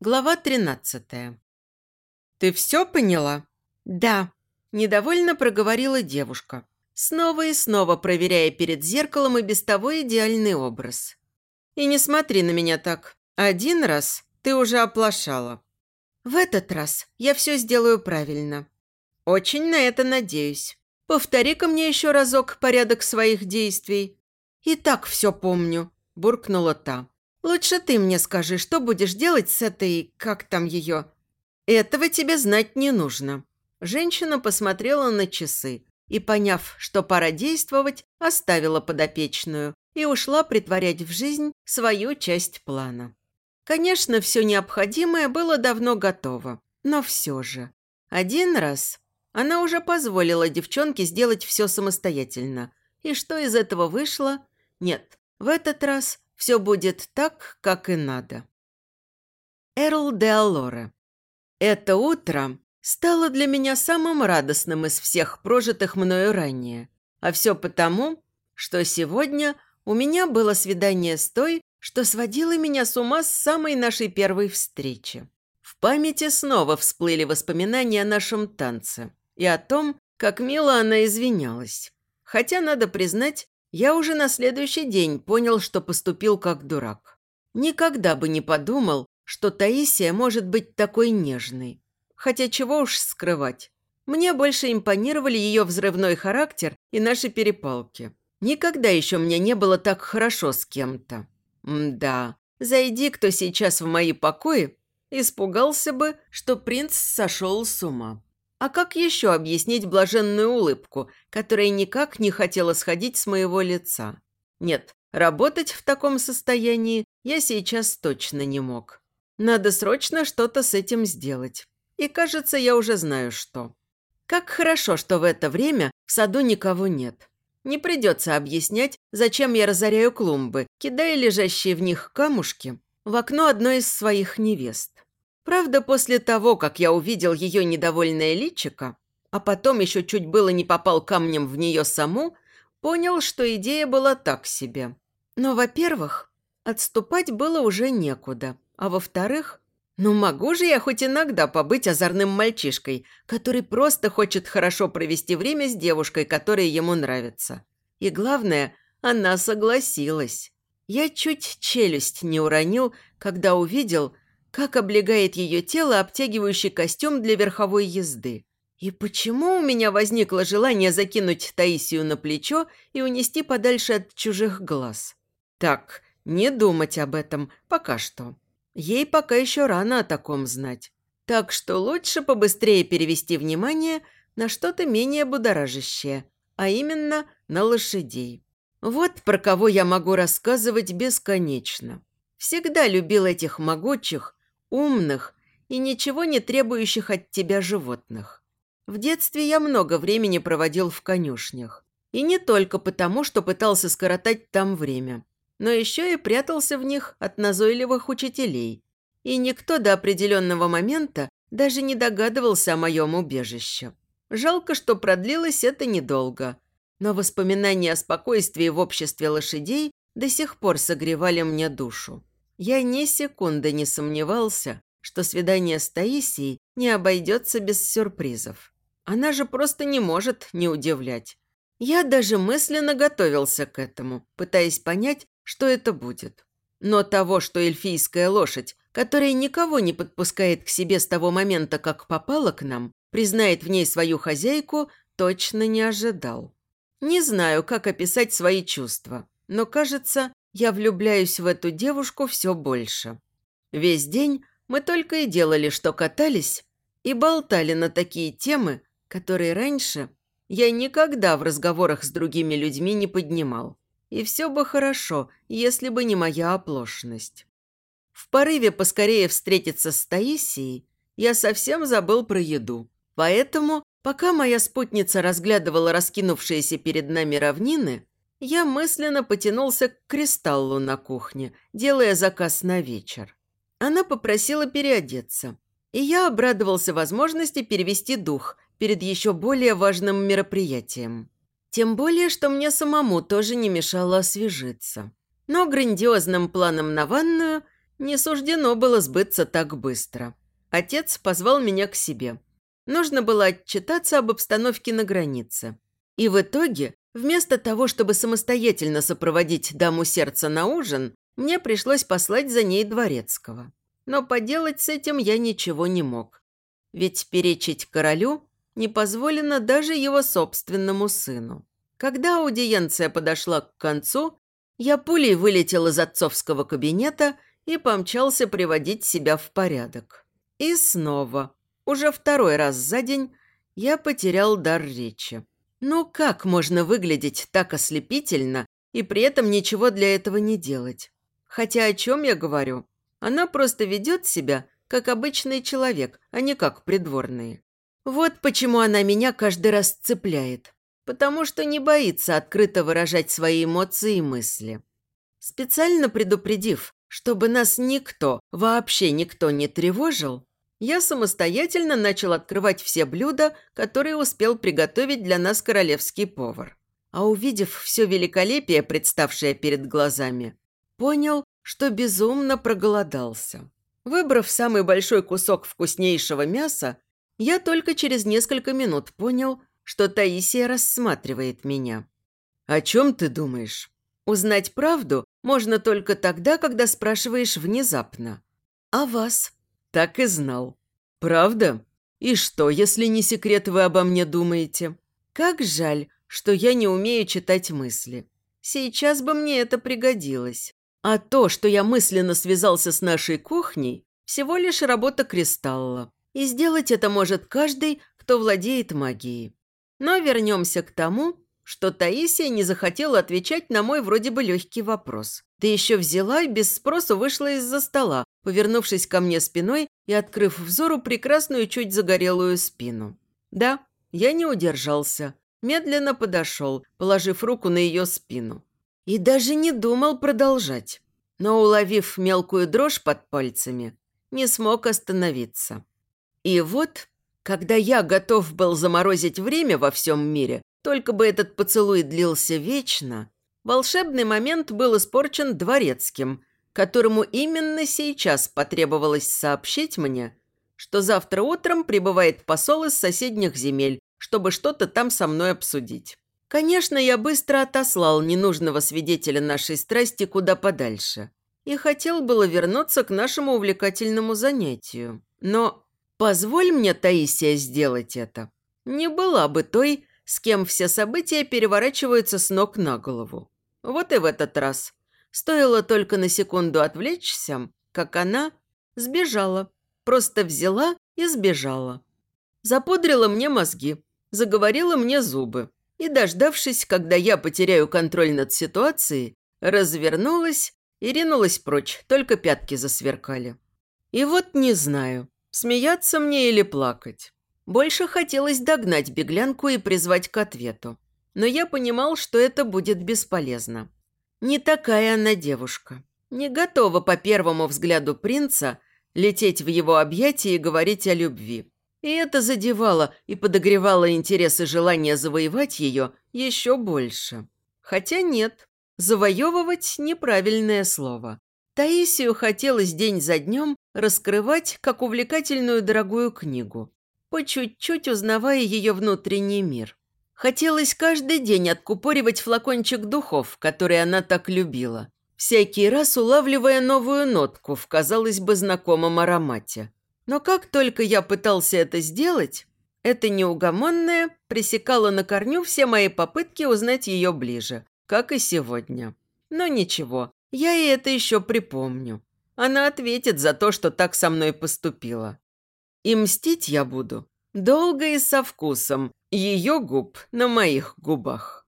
Глава 13. «Ты все поняла?» «Да», – недовольно проговорила девушка, снова и снова проверяя перед зеркалом и без того идеальный образ. «И не смотри на меня так. Один раз ты уже оплошала. В этот раз я все сделаю правильно. Очень на это надеюсь. Повтори-ка мне еще разок порядок своих действий». «И так все помню», – буркнула та. Лучше ты мне скажи, что будешь делать с этой... как там ее...» «Этого тебе знать не нужно». Женщина посмотрела на часы и, поняв, что пора действовать, оставила подопечную и ушла притворять в жизнь свою часть плана. Конечно, все необходимое было давно готово, но все же. Один раз она уже позволила девчонке сделать все самостоятельно. И что из этого вышло? Нет, в этот раз все будет так, как и надо. Эрл де Алоре. Это утро стало для меня самым радостным из всех прожитых мною ранее. А все потому, что сегодня у меня было свидание с той, что сводила меня с ума с самой нашей первой встречи. В памяти снова всплыли воспоминания о нашем танце и о том, как мило она извинялась. Хотя, надо признать, я уже на следующий день понял, что поступил как дурак. Никогда бы не подумал, что Таисия может быть такой нежной. Хотя чего уж скрывать. Мне больше импонировали ее взрывной характер и наши перепалки. Никогда еще мне не было так хорошо с кем-то. Да, зайди кто сейчас в мои покои, испугался бы, что принц сошел с ума. А как еще объяснить блаженную улыбку, которая никак не хотела сходить с моего лица? Нет, работать в таком состоянии я сейчас точно не мог. Надо срочно что-то с этим сделать. И кажется, я уже знаю, что. Как хорошо, что в это время в саду никого нет. Не придется объяснять, зачем я разоряю клумбы, кидая лежащие в них камушки в окно одной из своих невест. Правда, после того, как я увидел ее недовольное личико, а потом еще чуть было не попал камнем в нее саму, понял, что идея была так себе. Но, во-первых, отступать было уже некуда, а во-вторых, ну могу же я хоть иногда побыть озорным мальчишкой, который просто хочет хорошо провести время с девушкой, которая ему нравится. И главное, она согласилась. Я чуть челюсть не уронил, когда увидел – как облегает ее тело обтягивающий костюм для верховой езды. И почему у меня возникло желание закинуть Таисию на плечо и унести подальше от чужих глаз? Так, не думать об этом пока что. Ей пока еще рано о таком знать. Так что лучше побыстрее перевести внимание на что-то менее будоражащее, а именно на лошадей. Вот про кого я могу рассказывать бесконечно. Всегда любил этих могучих, умных и ничего не требующих от тебя животных. В детстве я много времени проводил в конюшнях. И не только потому, что пытался скоротать там время, но еще и прятался в них от назойливых учителей. И никто до определенного момента даже не догадывался о моем убежище. Жалко, что продлилось это недолго. Но воспоминания о спокойствии в обществе лошадей до сих пор согревали мне душу. Я ни секунды не сомневался, что свидание с Таисией не обойдется без сюрпризов. Она же просто не может не удивлять. Я даже мысленно готовился к этому, пытаясь понять, что это будет. Но того, что эльфийская лошадь, которая никого не подпускает к себе с того момента, как попала к нам, признает в ней свою хозяйку, точно не ожидал. Не знаю, как описать свои чувства, но, кажется, я влюбляюсь в эту девушку все больше. Весь день мы только и делали, что катались и болтали на такие темы, которые раньше я никогда в разговорах с другими людьми не поднимал. И все бы хорошо, если бы не моя оплошность. В порыве поскорее встретиться с Таисией я совсем забыл про еду. Поэтому, пока моя спутница разглядывала раскинувшиеся перед нами равнины, я мысленно потянулся к кристаллу на кухне, делая заказ на вечер. Она попросила переодеться, и я обрадовался возможности перевести дух перед еще более важным мероприятием. Тем более, что мне самому тоже не мешало освежиться. Но грандиозным планом на ванную Не суждено было сбыться так быстро. Отец позвал меня к себе. Нужно было отчитаться об обстановке на границе. И в итоге, вместо того, чтобы самостоятельно сопроводить даму сердца на ужин, мне пришлось послать за ней дворецкого. Но поделать с этим я ничего не мог. Ведь перечить королю не позволено даже его собственному сыну. Когда аудиенция подошла к концу, я пулей вылетел из отцовского кабинета и помчался приводить себя в порядок. И снова, уже второй раз за день, я потерял дар речи. Ну как можно выглядеть так ослепительно и при этом ничего для этого не делать? Хотя о чем я говорю? Она просто ведет себя, как обычный человек, а не как придворные. Вот почему она меня каждый раз цепляет потому что не боится открыто выражать свои эмоции и мысли. Специально предупредив, чтобы нас никто, вообще никто не тревожил, я самостоятельно начал открывать все блюда, которые успел приготовить для нас королевский повар. А увидев все великолепие, представшее перед глазами, понял, что безумно проголодался. Выбрав самый большой кусок вкуснейшего мяса, я только через несколько минут понял, что Таисия рассматривает меня. «О чем ты думаешь?» Узнать правду можно только тогда, когда спрашиваешь внезапно. «А вас?» «Так и знал». «Правда? И что, если не секрет, вы обо мне думаете?» «Как жаль, что я не умею читать мысли. Сейчас бы мне это пригодилось. А то, что я мысленно связался с нашей кухней, всего лишь работа кристалла. И сделать это может каждый, кто владеет магией. Но вернемся к тому, что Таисия не захотела отвечать на мой вроде бы легкий вопрос. Ты еще взяла и без спроса вышла из-за стола, повернувшись ко мне спиной и открыв взору прекрасную чуть загорелую спину. Да, я не удержался. Медленно подошел, положив руку на ее спину. И даже не думал продолжать. Но, уловив мелкую дрожь под пальцами, не смог остановиться. И вот когда я готов был заморозить время во всем мире, только бы этот поцелуй длился вечно, волшебный момент был испорчен дворецким, которому именно сейчас потребовалось сообщить мне, что завтра утром прибывает посол из соседних земель, чтобы что-то там со мной обсудить. Конечно, я быстро отослал ненужного свидетеля нашей страсти куда подальше и хотел было вернуться к нашему увлекательному занятию. Но Позволь мне, Таисия, сделать это. Не была бы той, с кем все события переворачиваются с ног на голову. Вот и в этот раз. Стоило только на секунду отвлечься, как она сбежала. Просто взяла и сбежала. Запудрила мне мозги, заговорила мне зубы. И, дождавшись, когда я потеряю контроль над ситуацией, развернулась и ринулась прочь, только пятки засверкали. И вот не знаю, Смеяться мне или плакать? Больше хотелось догнать беглянку и призвать к ответу. Но я понимал, что это будет бесполезно. Не такая она девушка. Не готова по первому взгляду принца лететь в его объятия и говорить о любви. И это задевало и подогревало интерес и желание завоевать ее еще больше. Хотя нет, завоевывать – неправильное слово. Таисию хотелось день за днем раскрывать как увлекательную дорогую книгу, по чуть-чуть узнавая ее внутренний мир. Хотелось каждый день откупоривать флакончик духов, который она так любила, всякий раз улавливая новую нотку в, казалось бы, знакомом аромате. Но как только я пытался это сделать, эта неугомонная пресекала на корню все мои попытки узнать ее ближе, как и сегодня. Но ничего, я ей это еще припомню. Она ответит за то, что так со мной поступила. И мстить я буду долго и со вкусом ее губ на моих губах.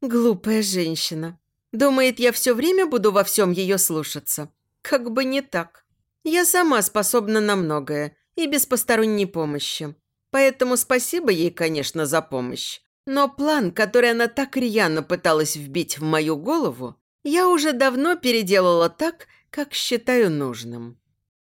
Глупая женщина. Думает, я все время буду во всем ее слушаться. Как бы не так. Я сама способна на многое и без посторонней помощи. Поэтому спасибо ей, конечно, за помощь. Но план, который она так рьяно пыталась вбить в мою голову, я уже давно переделала так, как считаю нужным.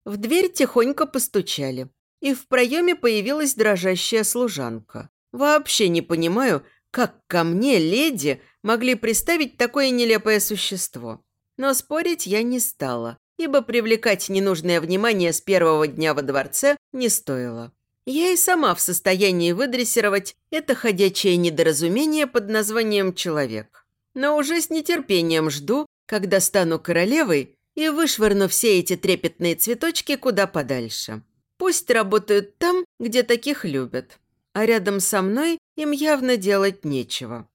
В дверь тихонько постучали, и в проеме появилась дрожащая служанка. Вообще не понимаю, как ко мне, леди, могли приставить такое нелепое существо. Но спорить я не стала, ибо привлекать ненужное внимание с первого дня во дворце не стоило. Я и сама в состоянии выдрессировать это ходячее недоразумение под названием «человек». Но уже с нетерпением жду, когда стану королевой и вышвырну все эти трепетные цветочки куда подальше. Пусть работают там, где таких любят. А рядом со мной им явно делать нечего.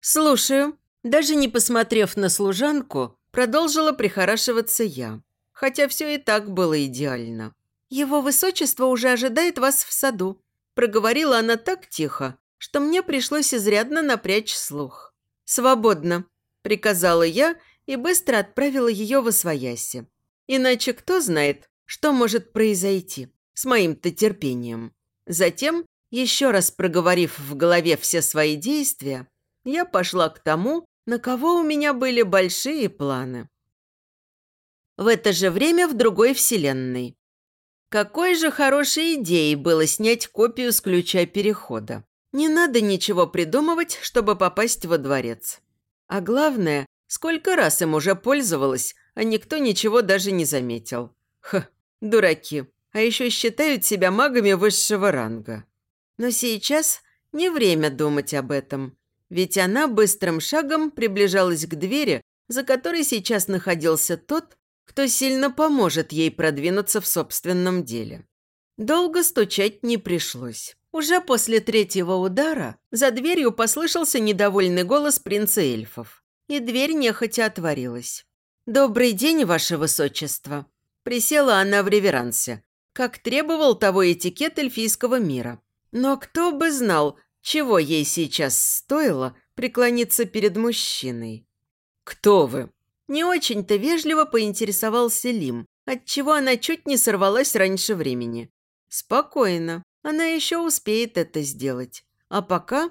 «Слушаю». Даже не посмотрев на служанку, продолжила прихорашиваться я. Хотя все и так было идеально. «Его высочество уже ожидает вас в саду», – проговорила она так тихо, что мне пришлось изрядно напрячь слух. «Свободно», – приказала я и быстро отправила ее в освояси. Иначе кто знает, что может произойти с моим-то терпением. Затем, еще раз проговорив в голове все свои действия, я пошла к тому, на кого у меня были большие планы. В это же время в другой вселенной. Какой же хорошей идеей было снять копию с ключа перехода. Не надо ничего придумывать, чтобы попасть во дворец. А главное, сколько раз им уже пользовалась, а никто ничего даже не заметил. Ха, дураки. А еще считают себя магами высшего ранга. Но сейчас не время думать об этом. Ведь она быстрым шагом приближалась к двери, за которой сейчас находился тот, кто сильно поможет ей продвинуться в собственном деле. Долго стучать не пришлось. Уже после третьего удара за дверью послышался недовольный голос принца эльфов, и дверь нехотя отворилась. «Добрый день, ваше высочество!» Присела она в реверансе, как требовал того этикет эльфийского мира. Но кто бы знал, чего ей сейчас стоило преклониться перед мужчиной. «Кто вы?» Не очень-то вежливо поинтересовался Лим, отчего она чуть не сорвалась раньше времени. Спокойно, она еще успеет это сделать. А пока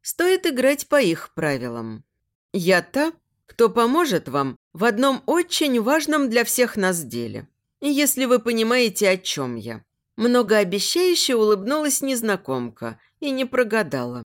стоит играть по их правилам. Я та, кто поможет вам в одном очень важном для всех нас деле. Если вы понимаете, о чем я. Многообещающе улыбнулась незнакомка и не прогадала.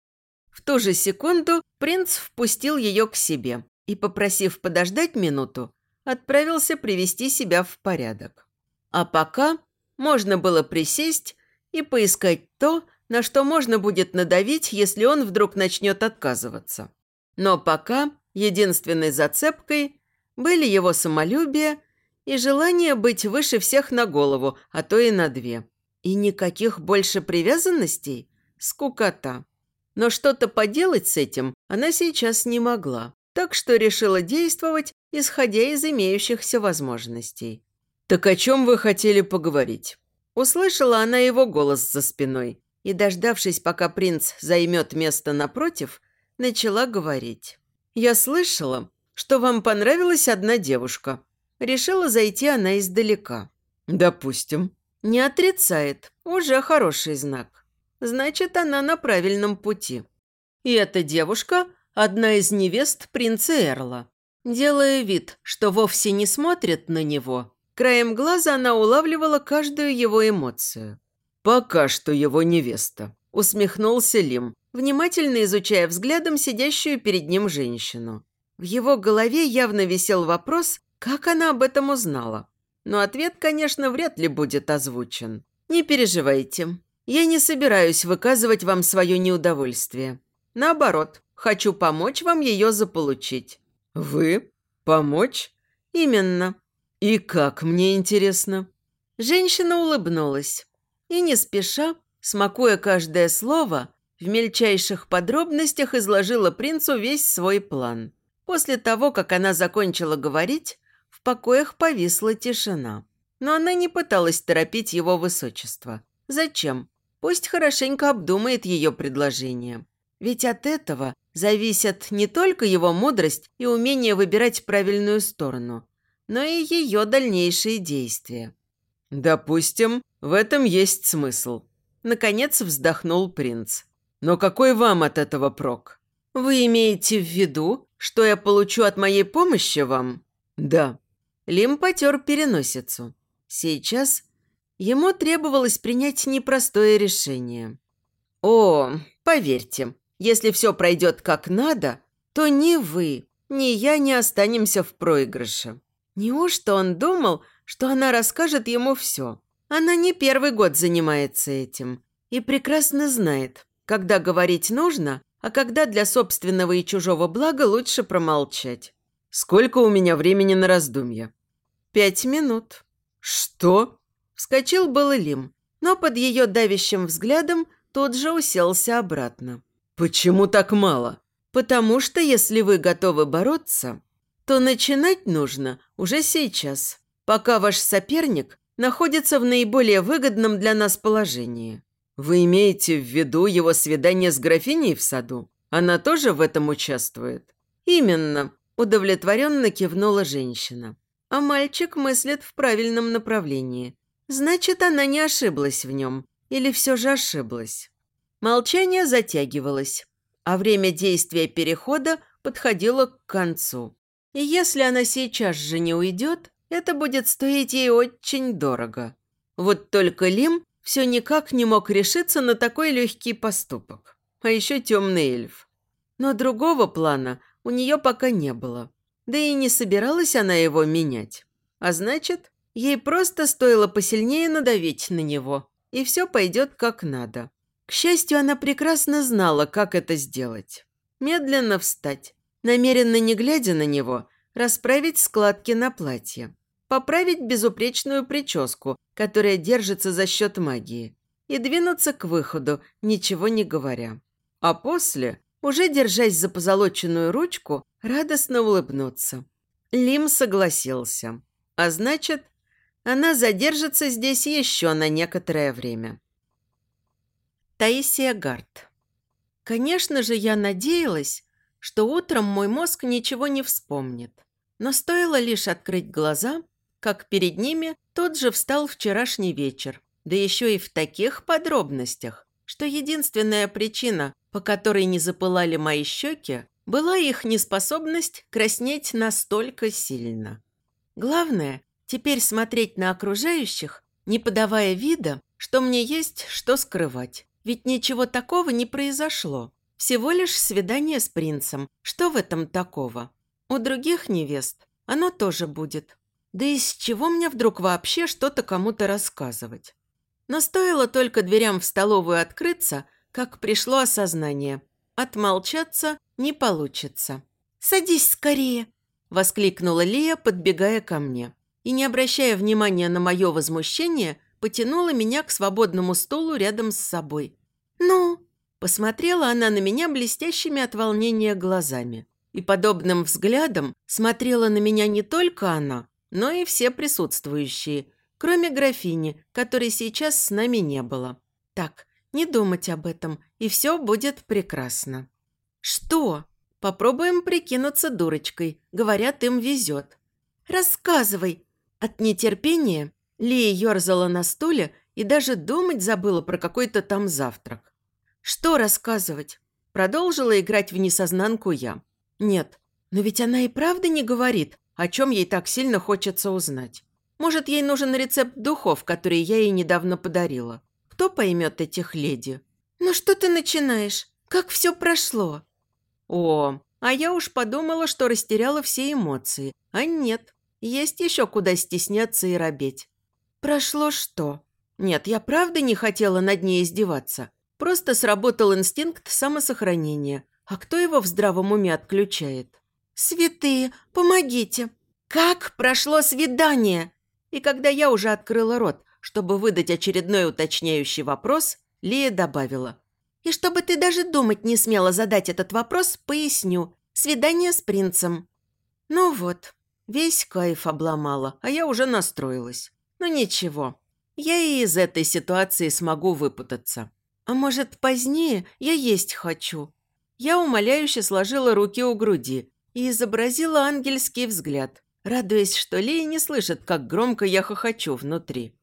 В ту же секунду принц впустил ее к себе, и, попросив подождать минуту, отправился привести себя в порядок. А пока можно было присесть и поискать то, на что можно будет надавить, если он вдруг начнет отказываться. Но пока единственной зацепкой были его самолюбие и желание быть выше всех на голову, а то и на две. И никаких больше привязанностей? Скукота. Но что-то поделать с этим она сейчас не могла так что решила действовать, исходя из имеющихся возможностей. «Так о чем вы хотели поговорить?» Услышала она его голос за спиной и, дождавшись, пока принц займет место напротив, начала говорить. «Я слышала, что вам понравилась одна девушка. Решила зайти она издалека». «Допустим». «Не отрицает. Уже хороший знак. Значит, она на правильном пути». И эта девушка одна из невест принца Эрла. Делая вид, что вовсе не смотрит на него, краем глаза она улавливала каждую его эмоцию. «Пока что его невеста», – усмехнулся Лим, внимательно изучая взглядом сидящую перед ним женщину. В его голове явно висел вопрос, как она об этом узнала. Но ответ, конечно, вряд ли будет озвучен. «Не переживайте. Я не собираюсь выказывать вам свое неудовольствие. Наоборот, Хочу помочь вам ее заполучить». «Вы? Помочь?» «Именно». «И как, мне интересно?» Женщина улыбнулась и, не спеша, смакуя каждое слово, в мельчайших подробностях изложила принцу весь свой план. После того, как она закончила говорить, в покоях повисла тишина. Но она не пыталась торопить его высочество. Зачем? Пусть хорошенько обдумает ее предложение. Ведь от этого зависят не только его мудрость и умение выбирать правильную сторону, но и ее дальнейшие действия. «Допустим, в этом есть смысл», – наконец вздохнул принц. «Но какой вам от этого прок?» «Вы имеете в виду, что я получу от моей помощи вам?» «Да». Лим потер переносицу. Сейчас ему требовалось принять непростое решение. «О, поверьте, если все пройдет как надо, то ни вы, ни я не останемся в проигрыше. Неужто он думал, что она расскажет ему все? Она не первый год занимается этим и прекрасно знает, когда говорить нужно, а когда для собственного и чужого блага лучше промолчать. «Сколько у меня времени на раздумье?» «Пять минут». «Что?» Вскочил был Лим, но под ее давящим взглядом тут же уселся обратно. «Почему так мало?» «Потому что если вы готовы бороться, то начинать нужно уже сейчас, пока ваш соперник находится в наиболее выгодном для нас положении. Вы имеете в виду его свидание с графиней в саду? Она тоже в этом участвует?» «Именно», – удовлетворенно кивнула женщина. «А мальчик мыслит в правильном направлении. Значит, она не ошиблась в нем. Или все же ошиблась?» Молчание затягивалось, а время действия перехода подходило к концу. И если она сейчас же не уйдет, это будет стоить ей очень дорого. Вот только Лим все никак не мог решиться на такой легкий поступок. А еще темный эльф. Но другого плана у нее пока не было. Да и не собиралась она его менять. А значит, ей просто стоило посильнее надавить на него, и все пойдет как надо. К счастью, она прекрасно знала, как это сделать. Медленно встать, намеренно не глядя на него, расправить складки на платье, поправить безупречную прическу, которая держится за счет магии, и двинуться к выходу, ничего не говоря. А после, уже держась за позолоченную ручку, радостно улыбнуться. Лим согласился. А значит, она задержится здесь еще на некоторое время. Таисия Гарт. Конечно же, я надеялась, что утром мой мозг ничего не вспомнит. Но стоило лишь открыть глаза, как перед ними тот же встал вчерашний вечер, да еще и в таких подробностях, что единственная причина, по которой не запылали мои щеки, была их неспособность краснеть настолько сильно. Главное, теперь смотреть на окружающих, не подавая вида, что мне есть что скрывать. Ведь ничего такого не произошло. Всего лишь свидание с принцем. Что в этом такого? У других невест оно тоже будет. Да из чего мне вдруг вообще что-то кому-то рассказывать? Но стоило только дверям в столовую открыться, как пришло осознание. Отмолчаться не получится. «Садись скорее!» – воскликнула Лия, подбегая ко мне. И, не обращая внимания на мое возмущение, потянула меня к свободному стулу рядом с собой. «Ну?» Посмотрела она на меня блестящими от волнения глазами. И подобным взглядом смотрела на меня не только она, но и все присутствующие, кроме графини, которой сейчас с нами не было. Так, не думать об этом, и все будет прекрасно. «Что?» «Попробуем прикинуться дурочкой. Говорят, им везет». «Рассказывай!» От нетерпения Лия ерзала на стуле и даже думать забыла про какой-то там завтрак. «Что рассказывать?» Продолжила играть в несознанку я. «Нет, но ведь она и правда не говорит, о чем ей так сильно хочется узнать. Может, ей нужен рецепт духов, которые я ей недавно подарила. Кто поймет этих леди?» «Ну что ты начинаешь? Как все прошло?» «О, а я уж подумала, что растеряла все эмоции. А нет, есть еще куда стесняться и робеть». «Прошло что?» «Нет, я правда не хотела над ней издеваться. Просто сработал инстинкт самосохранения. А кто его в здравом уме отключает? «Святые, помогите! Как прошло свидание?» И когда я уже открыла рот, чтобы выдать очередной уточняющий вопрос, Лия добавила. «И чтобы ты даже думать не смела задать этот вопрос, поясню. Свидание с принцем». Ну вот, весь кайф обломала, а я уже настроилась. Но ну ничего, я и из этой ситуации смогу выпутаться. А может, позднее я есть хочу?» Я умоляюще сложила руки у груди и изобразила ангельский взгляд, радуясь, что Лея не слышит, как громко я хохочу внутри.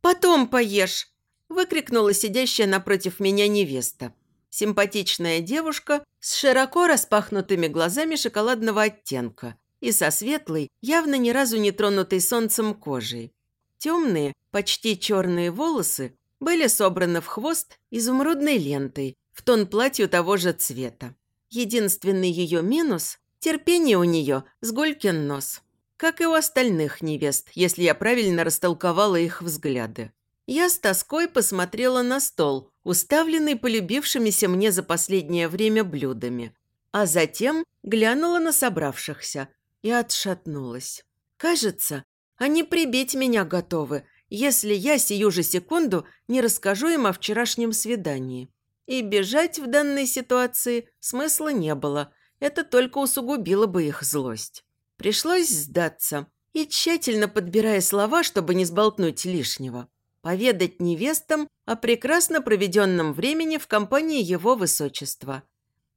«Потом поешь!» – выкрикнула сидящая напротив меня невеста. Симпатичная девушка с широко распахнутыми глазами шоколадного оттенка и со светлой, явно ни разу не тронутой солнцем кожей. Темные, почти черные волосы были собраны в хвост изумрудной лентой в тон платью того же цвета. Единственный ее минус Терпение у нее с гулькин нос. Как и у остальных невест, если я правильно растолковала их взгляды. Я с тоской посмотрела на стол, уставленный полюбившимися мне за последнее время блюдами. А затем глянула на собравшихся и отшатнулась. Кажется, они прибить меня готовы, если я сию же секунду не расскажу им о вчерашнем свидании. И бежать в данной ситуации смысла не было, это только усугубило бы их злость. Пришлось сдаться и, тщательно подбирая слова, чтобы не сболтнуть лишнего, поведать невестам о прекрасно проведенном времени в компании его высочества.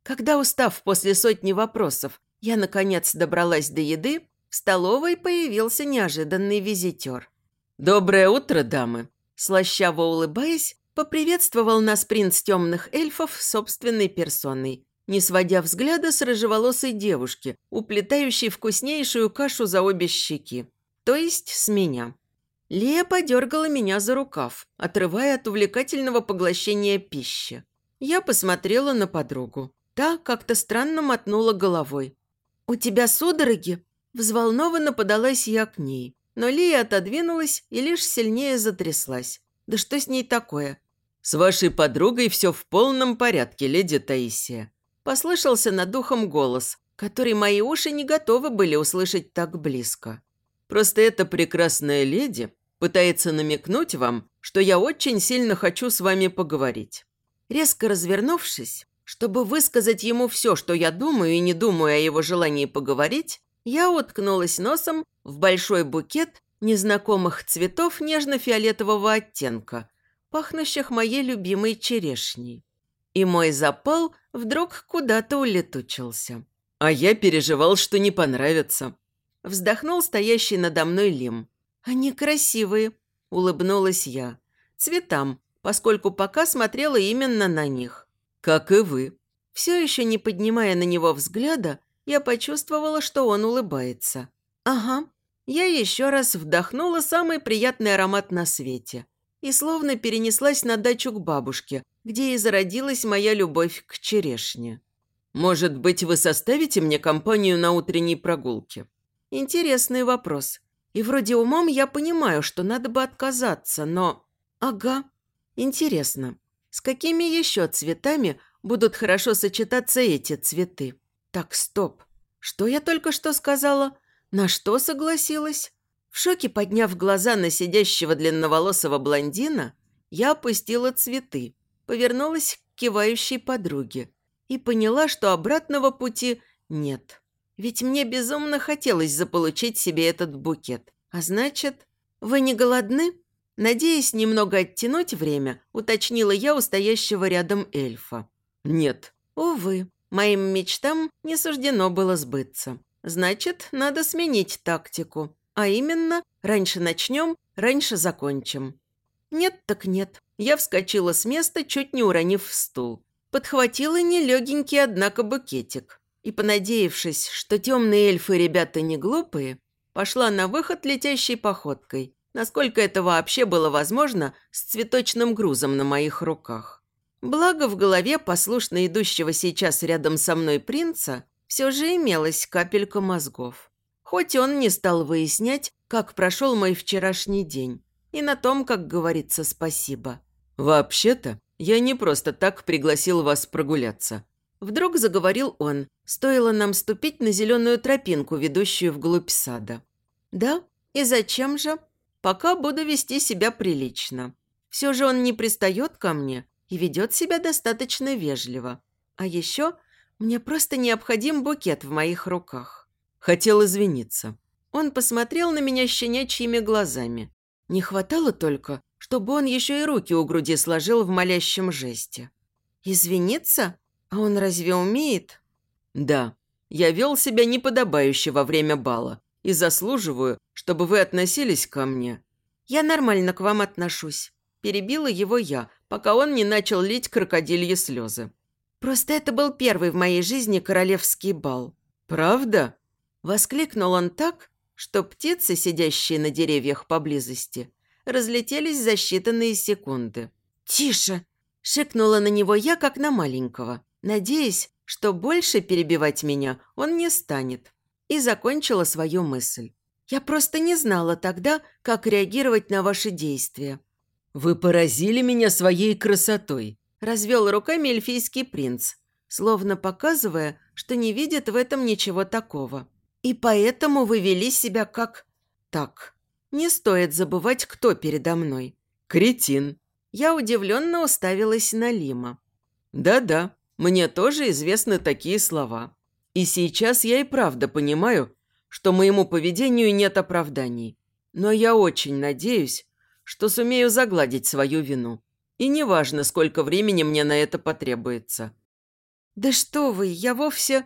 Когда, устав после сотни вопросов, я, наконец, добралась до еды, в столовой появился неожиданный визитер. «Доброе утро, дамы!» Слащаво улыбаясь, поприветствовал нас принц темных эльфов собственной персоной, не сводя взгляда с рыжеволосой девушки, уплетающей вкуснейшую кашу за обе щеки. То есть с меня. Лия подергала меня за рукав, отрывая от увлекательного поглощения пищи. Я посмотрела на подругу. Та как-то странно мотнула головой. «У тебя судороги?» Взволнованно подалась я к ней. Но Лия отодвинулась и лишь сильнее затряслась. Да что с ней такое? «С вашей подругой все в полном порядке, леди Таисия», послышался над духом голос, который мои уши не готовы были услышать так близко. «Просто эта прекрасная леди пытается намекнуть вам, что я очень сильно хочу с вами поговорить». Резко развернувшись, чтобы высказать ему все, что я думаю и не думаю о его желании поговорить, я уткнулась носом в большой букет незнакомых цветов нежно-фиолетового оттенка, пахнущих моей любимой черешней. И мой запал вдруг куда-то улетучился. А я переживал, что не понравится. Вздохнул стоящий надо мной Лим. «Они красивые», – улыбнулась я. «Цветам, поскольку пока смотрела именно на них». «Как и вы». Все еще не поднимая на него взгляда, я почувствовала, что он улыбается. «Ага». Я еще раз вдохнула самый приятный аромат на свете и словно перенеслась на дачу к бабушке, где и зародилась моя любовь к черешне. «Может быть, вы составите мне компанию на утренней прогулке?» Интересный вопрос. И вроде умом я понимаю, что надо бы отказаться, но... Ага. Интересно, с какими еще цветами будут хорошо сочетаться эти цветы? Так, стоп. Что я только что сказала? На что согласилась? В шоке подняв глаза на сидящего длинноволосого блондина, я опустила цветы, повернулась к кивающей подруге и поняла, что обратного пути нет. Ведь мне безумно хотелось заполучить себе этот букет. А значит, вы не голодны? Надеясь немного оттянуть время, уточнила я у стоящего рядом эльфа. Нет. Увы. Моим мечтам не суждено было сбыться. Значит, надо сменить тактику. А именно, раньше начнем, раньше закончим. Нет так нет. Я вскочила с места, чуть не уронив стул. Подхватила нелегенький, однако, букетик. И, понадеявшись, что темные эльфы ребята не глупые, пошла на выход летящей походкой, насколько это вообще было возможно с цветочным грузом на моих руках. Благо в голове послушно идущего сейчас рядом со мной принца все же имелась капелька мозгов. Хоть он не стал выяснять, как прошел мой вчерашний день. И на том, как говорится, спасибо. «Вообще-то, я не просто так пригласил вас прогуляться». Вдруг заговорил он, стоило нам ступить на зеленую тропинку, ведущую вглубь сада. «Да? И зачем же? Пока буду вести себя прилично. Все же он не пристает ко мне, и ведет себя достаточно вежливо. А еще мне просто необходим букет в моих руках. Хотел извиниться. Он посмотрел на меня щенячьими глазами. Не хватало только, чтобы он еще и руки у груди сложил в молящем жесте. «Извиниться? А он разве умеет?» «Да. Я вел себя неподобающе во время бала и заслуживаю, чтобы вы относились ко мне». «Я нормально к вам отношусь. Перебила его я, пока он не начал лить крокодильи слезы. Просто это был первый в моей жизни королевский бал. «Правда?» Воскликнул он так, что птицы, сидящие на деревьях поблизости, разлетелись за считанные секунды. «Тише!» – шикнула на него я, как на маленького, надеясь, что больше перебивать меня он не станет. И закончила свою мысль. Я просто не знала тогда, как реагировать на ваши действия. «Вы поразили меня своей красотой», – развел руками эльфийский принц, словно показывая, что не видит в этом ничего такого. «И поэтому вы вели себя как...» «Так, не стоит забывать, кто передо мной». «Кретин». Я удивленно уставилась на Лима. «Да-да, мне тоже известны такие слова. И сейчас я и правда понимаю, что моему поведению нет оправданий. Но я очень надеюсь, что сумею загладить свою вину. И неважно, сколько времени мне на это потребуется. «Да что вы, я вовсе...»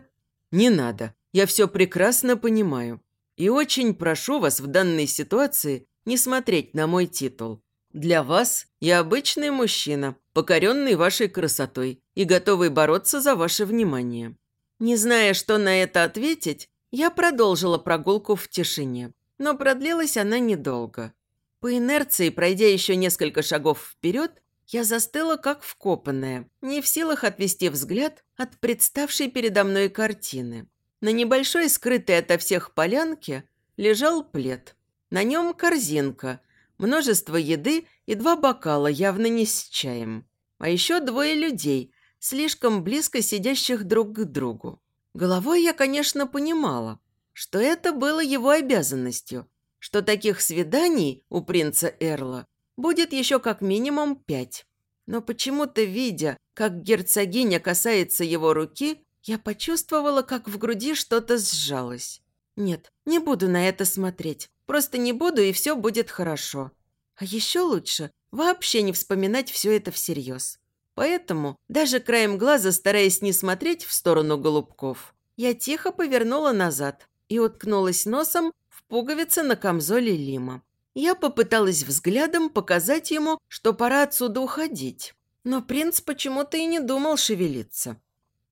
«Не надо. Я все прекрасно понимаю. И очень прошу вас в данной ситуации не смотреть на мой титул. Для вас я обычный мужчина, покоренный вашей красотой и готовый бороться за ваше внимание». Не зная, что на это ответить, я продолжила прогулку в тишине. Но продлилась она недолго. По инерции, пройдя еще несколько шагов вперед, я застыла как вкопанная, не в силах отвести взгляд от представшей передо мной картины. На небольшой, скрытой ото всех полянке, лежал плед. На нем корзинка, множество еды и два бокала, явно не с чаем. А еще двое людей, слишком близко сидящих друг к другу. Головой я, конечно, понимала, что это было его обязанностью, что таких свиданий у принца Эрла будет еще как минимум пять. Но почему-то, видя, как герцогиня касается его руки, я почувствовала, как в груди что-то сжалось. Нет, не буду на это смотреть. Просто не буду, и все будет хорошо. А еще лучше вообще не вспоминать все это всерьез. Поэтому, даже краем глаза стараясь не смотреть в сторону голубков, я тихо повернула назад и уткнулась носом в пуговицы на камзоле Лима. Я попыталась взглядом показать ему, что пора отсюда уходить. Но принц почему-то и не думал шевелиться.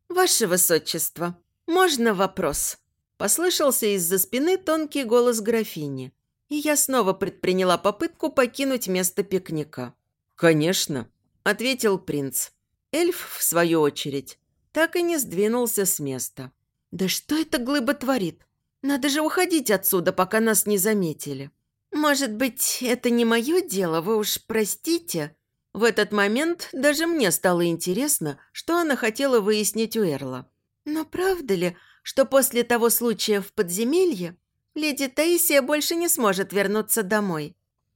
«Ваше высочество, можно вопрос?» Послышался из-за спины тонкий голос графини. И я снова предприняла попытку покинуть место пикника. «Конечно», ответил принц. Эльф, в свою очередь, так и не сдвинулся с места. «Да что это глыба творит? Надо же уходить отсюда, пока нас не заметили. Может быть, это не мое дело, вы уж простите?» В этот момент даже мне стало интересно, что она хотела выяснить у Эрла. Но правда ли, что после того случая в подземелье леди Таисия больше не сможет вернуться домой?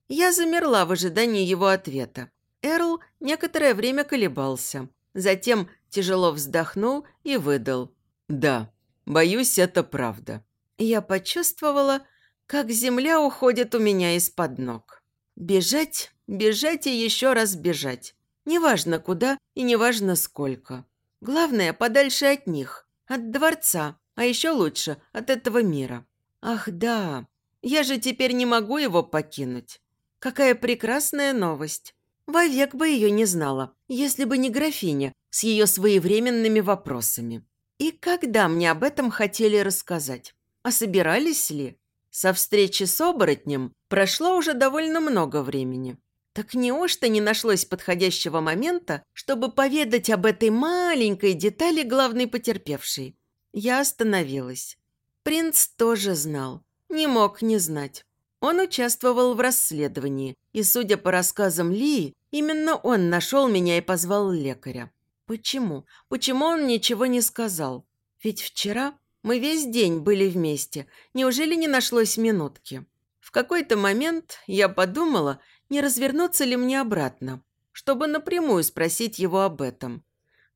Я замерла в ожидании его ответа. Эрл некоторое время колебался. Затем тяжело вздохнул и выдал. «Да, боюсь, это правда». Я почувствовала, как земля уходит у меня из-под ног. Бежать, бежать и еще раз бежать. Неважно куда и неважно сколько. Главное, подальше от них, от дворца, а еще лучше от этого мира. Ах да, я же теперь не могу его покинуть. Какая прекрасная новость. Вовек бы ее не знала, если бы не графиня с ее своевременными вопросами. И когда мне об этом хотели рассказать? А собирались ли? Со встречи с оборотнем прошло уже довольно много времени. Так неужто не нашлось подходящего момента, чтобы поведать об этой маленькой детали главной потерпевшей? Я остановилась. Принц тоже знал. Не мог не знать. Он участвовал в расследовании, и, судя по рассказам Лии, Именно он нашел меня и позвал лекаря. Почему? Почему он ничего не сказал? Ведь вчера мы весь день были вместе. Неужели не нашлось минутки? В какой-то момент я подумала, не развернуться ли мне обратно, чтобы напрямую спросить его об этом.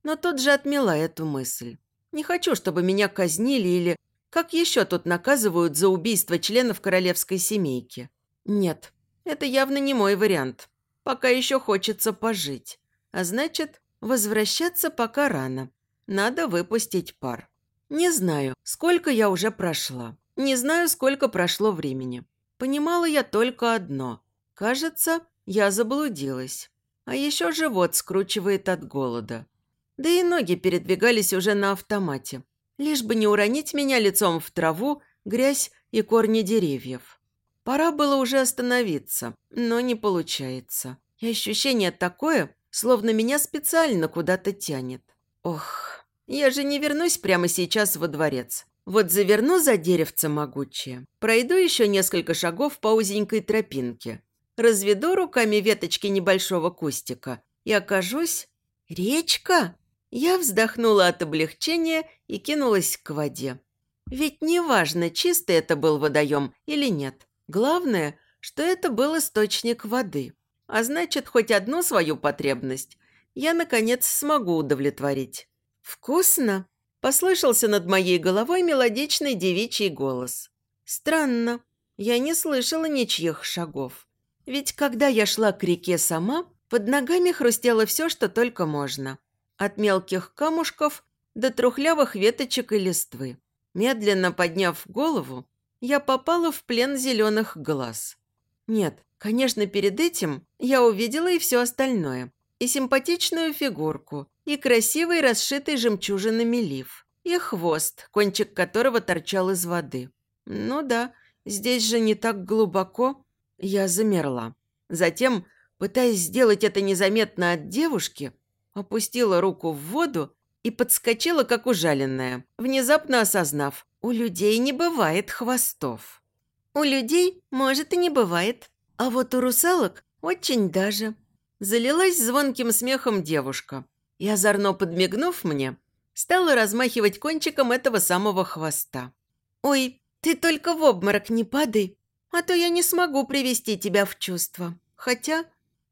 Но тут же отмела эту мысль. Не хочу, чтобы меня казнили или как еще тут наказывают за убийство членов королевской семейки. Нет, это явно не мой вариант. Пока еще хочется пожить. А значит, возвращаться пока рано. Надо выпустить пар. Не знаю, сколько я уже прошла. Не знаю, сколько прошло времени. Понимала я только одно. Кажется, я заблудилась. А еще живот скручивает от голода. Да и ноги передвигались уже на автомате. Лишь бы не уронить меня лицом в траву, грязь и корни деревьев. Пора было уже остановиться, но не получается. И ощущение такое, словно меня специально куда-то тянет. Ох, Я же не вернусь прямо сейчас во дворец. Вот заверну за деревце могучее, пройду еще несколько шагов по узенькой тропинке, разведу руками веточки небольшого кустика и окажусь... Речка? Я вздохнула от облегчения и кинулась к воде. Ведь неважно, чистый это был водоем или нет. Главное, что это был источник воды. А значит, хоть одну свою потребность я, наконец, смогу удовлетворить. «Вкусно!» – послышался над моей головой мелодичный девичий голос. «Странно, я не слышала ничьих шагов. Ведь когда я шла к реке сама, под ногами хрустело все, что только можно. От мелких камушков до трухлявых веточек и листвы. Медленно подняв голову, я попала в плен зеленых глаз. Нет, конечно, перед этим я увидела и все остальное. И симпатичную фигурку, и красивый расшитый жемчужинами лиф, и хвост, кончик которого торчал из воды. Ну да, здесь же не так глубоко. Я замерла. Затем, пытаясь сделать это незаметно от девушки, опустила руку в воду и подскочила, как ужаленная, внезапно осознав, у людей не бывает хвостов. У людей, может, и не бывает, а вот у русалок очень даже. Залилась звонким смехом девушка и, озорно подмигнув мне, стала размахивать кончиком этого самого хвоста. «Ой, ты только в обморок не падай, а то я не смогу привести тебя в чувство. Хотя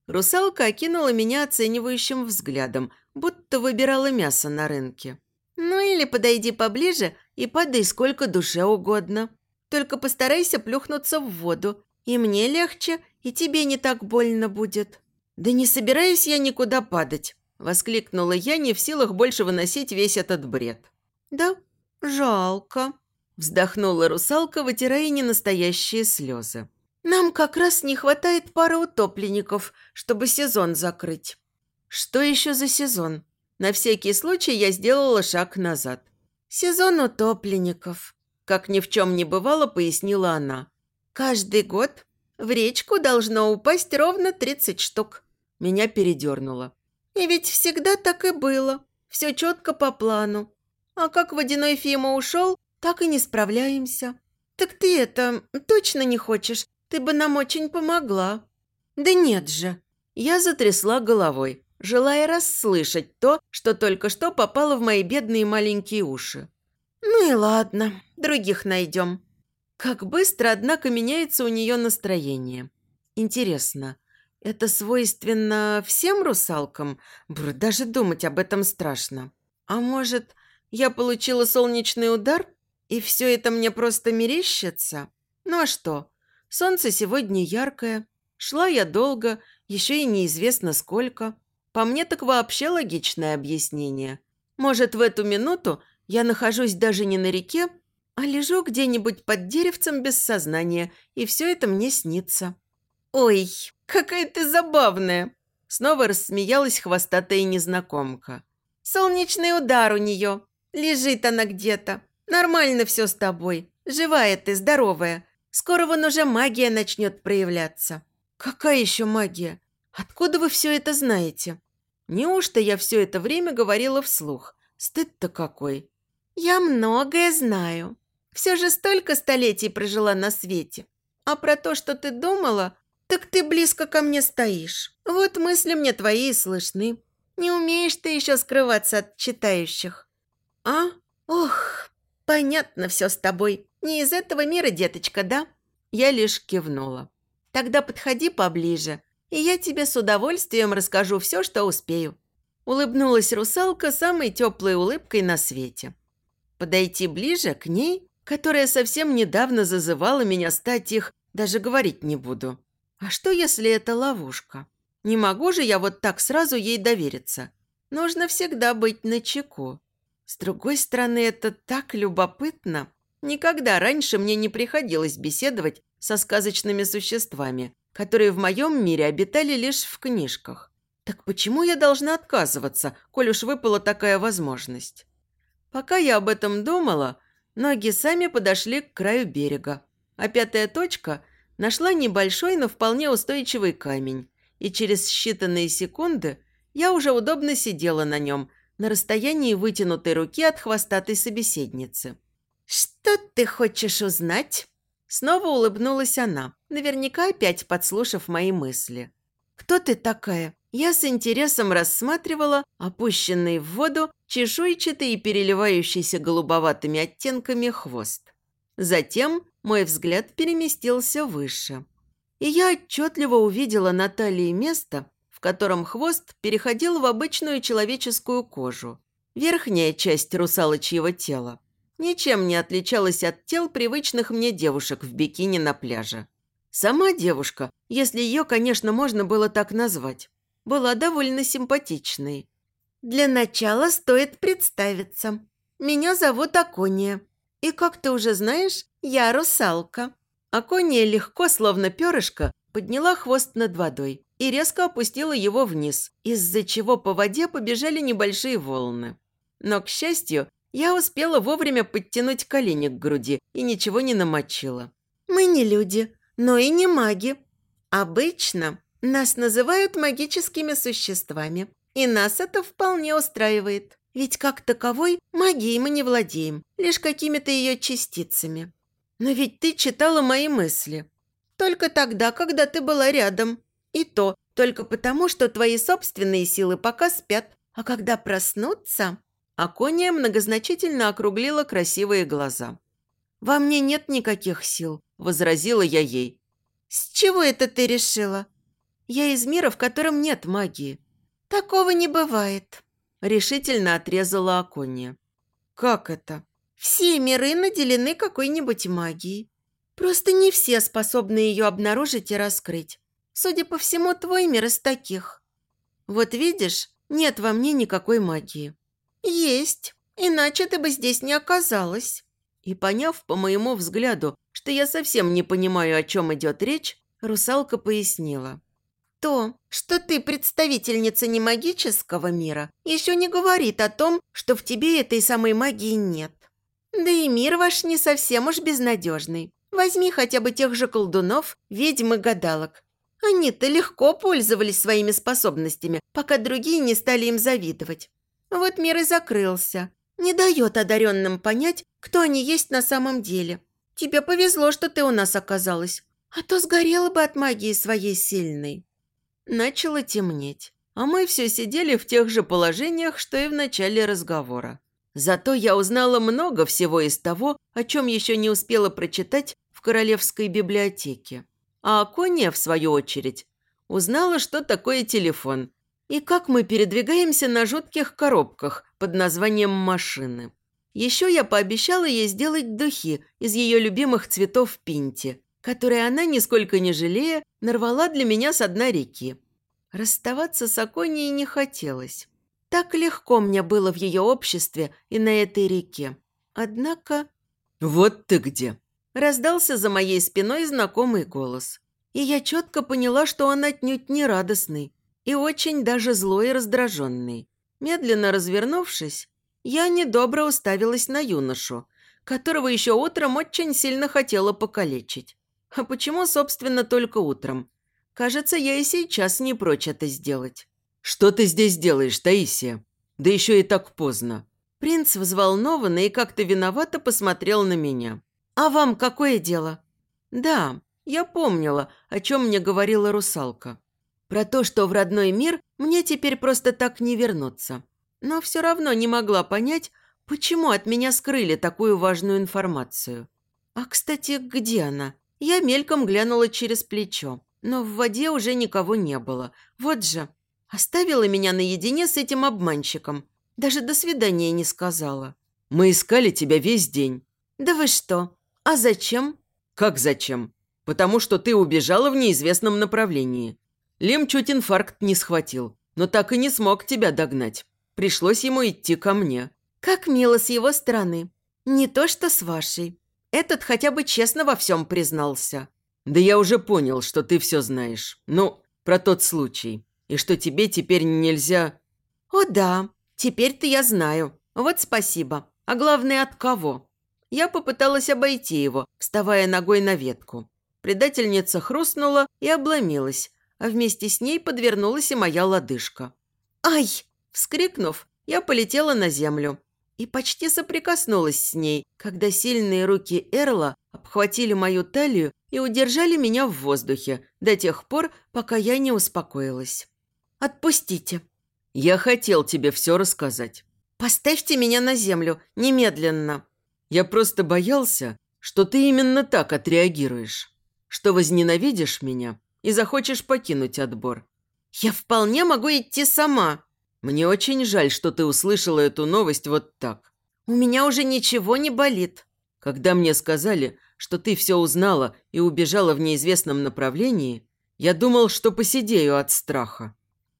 Русалка окинула меня оценивающим взглядом, будто выбирала мясо на рынке. «Ну или подойди поближе и падай сколько душе угодно. Только постарайся плюхнуться в воду, и мне легче, и тебе не так больно будет». «Да не собираюсь я никуда падать», – воскликнула я, не в силах больше выносить весь этот бред. «Да, жалко», – вздохнула русалка, вытирая ненастоящие слезы. Нам как раз не хватает пары утопленников, чтобы сезон закрыть. Что еще за сезон? На всякий случай я сделала шаг назад. Сезон утопленников. Как ни в чем не бывало, пояснила она. Каждый год в речку должно упасть ровно 30 штук. Меня передернуло. И ведь всегда так и было. Все четко по плану. А как водяной Фима ушел, так и не справляемся. Так ты это точно не хочешь ты бы нам очень помогла». «Да нет же». Я затрясла головой, желая расслышать то, что только что попало в мои бедные маленькие уши. «Ну и ладно, других найдем». Как быстро, однако, меняется у нее настроение. Интересно, это свойственно всем русалкам? Бррр, даже думать об этом страшно. А может, я получила солнечный удар, и все это мне просто мерещится? Ну а что, Солнце сегодня яркое. Шла я долго, еще и неизвестно сколько. По мне так вообще логичное объяснение. Может, в эту минуту я нахожусь даже не на реке, а лежу где-нибудь под деревцем без сознания, и все это мне снится. «Ой, какая ты забавная!» Снова рассмеялась хвостатая незнакомка. «Солнечный удар у нее. Лежит она где-то. Нормально все с тобой. Живая ты, здоровая. Скоро вон уже магия начнет проявляться. Какая еще магия? Откуда вы все это знаете? Неужто я все это время говорила вслух? Стыд-то какой. Я многое знаю. Все же столько столетий прожила на свете. А про то, что ты думала, так ты близко ко мне стоишь. Вот мысли мне твои слышны. Не умеешь ты еще скрываться от читающих. А? Ох, понятно все с тобой. «Не из этого мира, деточка, да?» Я лишь кивнула. «Тогда подходи поближе, и я тебе с удовольствием расскажу все, что успею». Улыбнулась русалка самой теплой улыбкой на свете. Подойти ближе к ней, которая совсем недавно зазывала меня стать их, даже говорить не буду. А что, если это ловушка? Не могу же я вот так сразу ей довериться. Нужно всегда быть начеку. С другой стороны, это так любопытно. Никогда раньше мне не приходилось беседовать со сказочными существами, которые в моем мире обитали лишь в книжках. Так почему я должна отказываться, коль уж выпала такая возможность? Пока я об этом думала, ноги сами подошли к краю берега, а пятая точка нашла небольшой, но вполне устойчивый камень, и через считанные секунды я уже удобно сидела на нем, на расстоянии вытянутой руки от хвостатой собеседницы. «Что ты хочешь узнать?» Снова улыбнулась она, наверняка опять подслушав мои мысли. «Кто ты такая?» Я с интересом рассматривала опущенный в воду чешуйчатый и переливающийся голубоватыми оттенками хвост. Затем мой взгляд переместился выше. И я отчетливо увидела на талии место, в котором хвост переходил в обычную человеческую кожу. Верхняя часть русалочьего тела ничем не отличалась от тел привычных мне девушек в бикини на пляже. Сама девушка, если ее, конечно, можно было так назвать, была довольно симпатичной. «Для начала стоит представиться. Меня зовут Акония. И, как ты уже знаешь, я русалка». Акония легко, словно перышко, подняла хвост над водой и резко опустила его вниз, из-за чего по воде побежали небольшие волны. Но, к счастью, я успела вовремя подтянуть колени к груди и ничего не намочила. «Мы не люди, но и не маги. Обычно нас называют магическими существами, и нас это вполне устраивает. Ведь как таковой магией мы не владеем, лишь какими-то ее частицами. Но ведь ты читала мои мысли. Только тогда, когда ты была рядом. И то только потому, что твои собственные силы пока спят, а когда проснутся...» Акония многозначительно округлила красивые глаза. «Во мне нет никаких сил», – возразила я ей. «С чего это ты решила?» «Я из мира, в котором нет магии». «Такого не бывает», – решительно отрезала Акония. «Как это?» «Все миры наделены какой-нибудь магией. Просто не все способны ее обнаружить и раскрыть. Судя по всему, твой мир из таких. Вот видишь, нет во мне никакой магии». «Есть, иначе ты бы здесь не оказалась». И поняв по моему взгляду, что я совсем не понимаю, о чем идет речь, русалка пояснила. То, что ты представительница не магического мира, еще не говорит о том, что в тебе этой самой магии нет. Да и мир ваш не совсем уж безнадежный. Возьми хотя бы тех же колдунов, ведьм и гадалок. Они-то легко пользовались своими способностями, пока другие не стали им завидовать. Вот мир и закрылся. Не дает одаренным понять, кто они есть на самом деле. Тебе повезло, что ты у нас оказалась, а то сгорела бы от магии своей сильной». Начало темнеть, а мы все сидели в тех же положениях, что и в начале разговора. Зато я узнала много всего из того, о чем еще не успела прочитать в Королевской библиотеке. А Акония, в свою очередь, узнала, что такое телефон и как мы передвигаемся на жутких коробках под названием «машины». Еще я пообещала ей сделать духи из ее любимых цветов пинти, которые она, нисколько не жалея, нарвала для меня с дна реки. Расставаться с Аконией не хотелось. Так легко мне было в ее обществе и на этой реке. Однако... «Вот ты где!» Раздался за моей спиной знакомый голос. И я четко поняла, что он отнюдь не радостный и очень даже злой и раздраженный. Медленно развернувшись, я недобро уставилась на юношу, которого еще утром очень сильно хотела покалечить. А почему, собственно, только утром? Кажется, я и сейчас не прочь это сделать. «Что ты здесь делаешь, Таисия? Да еще и так поздно». Принц взволнованно и как-то виновато посмотрел на меня. «А вам какое дело?» «Да, я помнила, о чем мне говорила русалка. Про то, что в родной мир мне теперь просто так не вернуться но все равно не могла понять, почему от меня скрыли такую важную информацию. А, кстати, где она? Я мельком глянула через плечо, но в воде уже никого не было. Вот же, оставила меня наедине с этим обманщиком. Даже до свидания не сказала. «Мы искали тебя весь день». «Да вы что? А зачем?» «Как зачем? Потому что ты убежала в неизвестном направлении. Лем чуть инфаркт не схватил, но так и не смог тебя догнать. Пришлось ему идти ко мне. Как мило с его стороны. Не то что с вашей. Этот хотя бы честно во всем признался. Да я уже понял, что ты все знаешь. Ну, про тот случай. И что тебе теперь нельзя... О да, теперь-то я знаю. Вот спасибо. А главное, от кого? Я попыталась обойти его, вставая ногой на ветку. Предательница хрустнула и обломилась, а вместе с ней подвернулась и моя лодыжка. «Ай!» Вскрикнув, Я полетела на землю и почти соприкоснулась с ней, когда сильные руки Эрла обхватили мою талию и удержали меня в воздухе до тех пор, пока я не успокоилась. «Отпустите». «Я хотел тебе все рассказать». «Поставьте меня на землю, немедленно». «Я просто боялся, что ты именно так отреагируешь, что возненавидишь меня и захочешь покинуть отбор». «Я вполне могу идти сама». «Мне очень жаль, что ты услышала эту новость вот так». «У меня уже ничего не болит». Когда мне сказали, что ты все узнала и убежала в неизвестном направлении, я думал, что посидею от страха».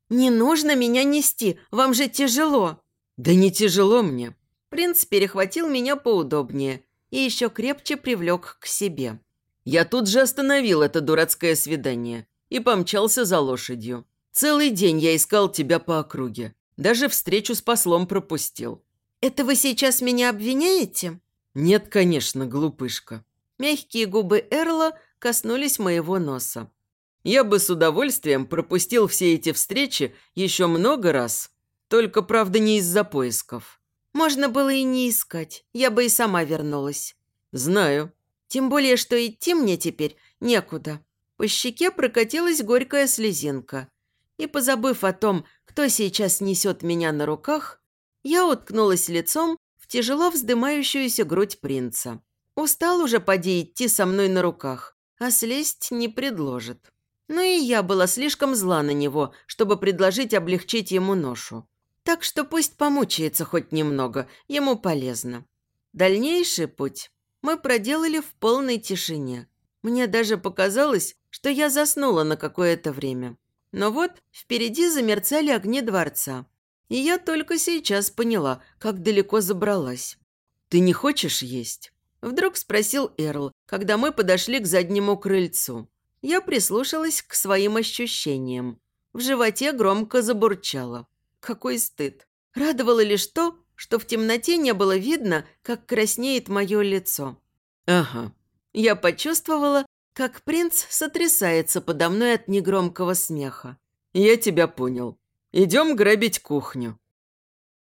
«Не нужно меня нести, вам же тяжело». «Да не тяжело мне». Принц перехватил меня поудобнее и еще крепче привлек к себе. Я тут же остановил это дурацкое свидание и помчался за лошадью. Целый день я искал тебя по округе. Даже встречу с послом пропустил. «Это вы сейчас меня обвиняете?» «Нет, конечно, глупышка. Мягкие губы Эрла коснулись моего носа. Я бы с удовольствием пропустил все эти встречи еще много раз. Только, правда, не из-за поисков. Можно было и не искать. Я бы и сама вернулась. Знаю. Тем более, что идти мне теперь некуда. По щеке прокатилась горькая слезинка. И, позабыв о том, кто сейчас несет меня на руках, я уткнулась лицом в тяжело вздымающуюся грудь принца. Устал уже поди идти со мной на руках, а слезть не предложит. Но и я была слишком зла на него, чтобы предложить облегчить ему ношу. Так что пусть помучается хоть немного, ему полезно. Дальнейший путь мы проделали в полной тишине. Мне даже показалось, что я заснула на какое-то время. Но вот впереди замерцали огни дворца. И я только сейчас поняла, как далеко забралась. «Ты не хочешь есть?» Вдруг спросил Эрл, когда мы подошли к заднему крыльцу. Я прислушалась к своим ощущениям. В животе громко забурчало. Какой стыд. Радовало лишь то, что в темноте не было видно, как краснеет мое лицо. «Ага». Я почувствовала, как принц сотрясается подо мной от негромкого смеха. «Я тебя понял. Идем грабить кухню».